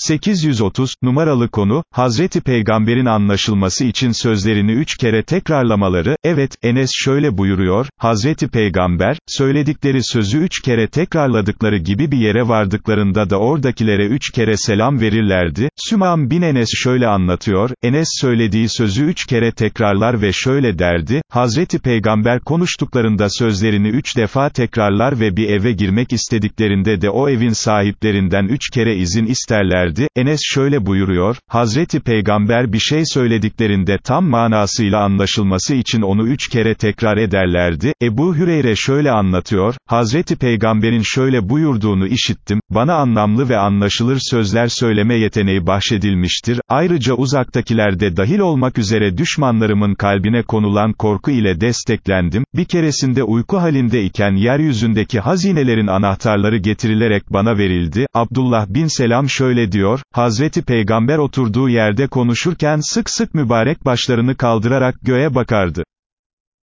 830, numaralı konu, Hazreti Peygamber'in anlaşılması için sözlerini üç kere tekrarlamaları, evet, Enes şöyle buyuruyor, Hazreti Peygamber, söyledikleri sözü üç kere tekrarladıkları gibi bir yere vardıklarında da oradakilere üç kere selam verirlerdi, Sümam bin Enes şöyle anlatıyor, Enes söylediği sözü üç kere tekrarlar ve şöyle derdi, Hazreti Peygamber konuştuklarında sözlerini üç defa tekrarlar ve bir eve girmek istediklerinde de o evin sahiplerinden üç kere izin isterler verdi, Enes şöyle buyuruyor, Hazreti Peygamber bir şey söylediklerinde tam manasıyla anlaşılması için onu üç kere tekrar ederlerdi, Ebu Hüreyre şöyle anlatıyor, Hazreti Peygamberin şöyle buyurduğunu işittim, bana anlamlı ve anlaşılır sözler söyleme yeteneği bahşedilmiştir, ayrıca uzaktakiler de dahil olmak üzere düşmanlarımın kalbine konulan korku ile desteklendim, bir keresinde uyku halinde iken yeryüzündeki hazinelerin anahtarları getirilerek bana verildi, Abdullah bin Selam şöyle diyor, Hazreti Peygamber oturduğu yerde konuşurken sık sık mübarek başlarını kaldırarak göğe bakardı.